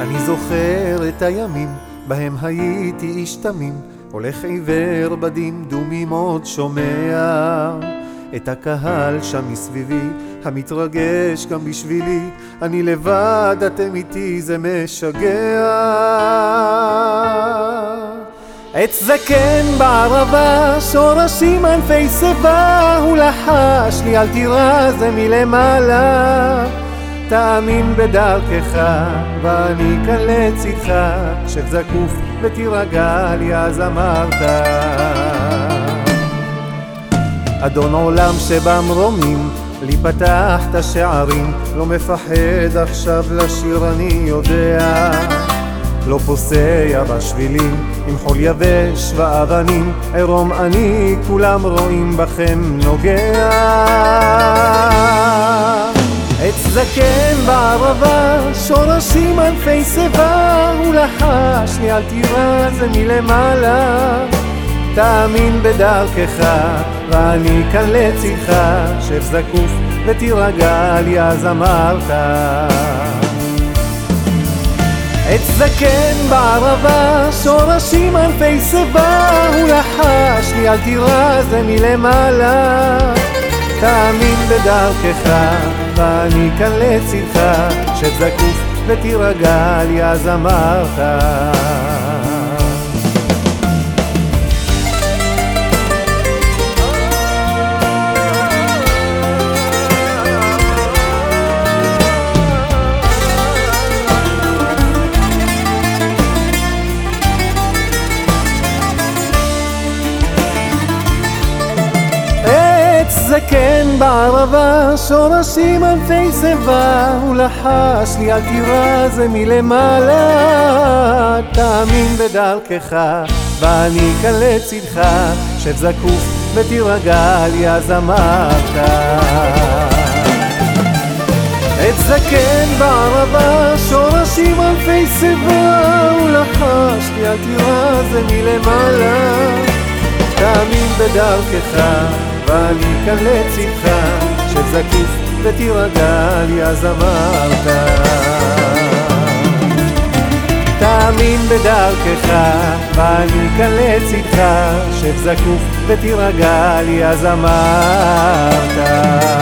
אני זוכר את הימים בהם הייתי איש תמים, הולך עיוור בדמדומים עוד שומע את הקהל שם מסביבי, המתרגש גם בשבילי, אני לבד, אתם איתי, זה משגע. עץ זקן בערבה, שורשים ענפי שיבה, הוא לחש לי אל תירא זה מלמעלה. תאמין בדרכך, ואני כאן לצדך, שב זקוף ותירגע לי אז אמרת. אדון עולם שבמרומים, לי פתחת שערים, לא מפחד עכשיו לשיר אני יודע. לא פוסע בשבילים, עם חול יבש ואבנים, עירום אני, כולם רואים בכם נוגע. עץ זקן בערבה, שורשים אלפי שיבה, הוא לחש לי אל תירא זה מלמעלה. תאמין בדרכך, ואני כאן לצדך, שב זקוף ותירגע לי אז אמרת. עץ זקן בערבה, שורשים אלפי שיבה, הוא לחש לי אל תירא זה מלמעלה. תאמין בדרכך, ואני כאן לצדך, שב זקוף ותירגע לי אז אמרת. זקן בערבה, שורשים אלפי שיבה, הוא לחש לי אל תירא זה מלמעלה. תאמין בדרכך, ואני כאן לצדך, שב זקוף ותירגע לי אז אמרת. עת זקן בערבה, שורשים אלפי שיבה, הוא לחש לי אל תירא זה מלמעלה. תאמין בדרכך ואני כאן לצדך, שזקיף ותירגע לי אז אמרת. תאמין בדרכך, ואני כאן לצדך, שב זקוף ותירגע לי אז אמרת.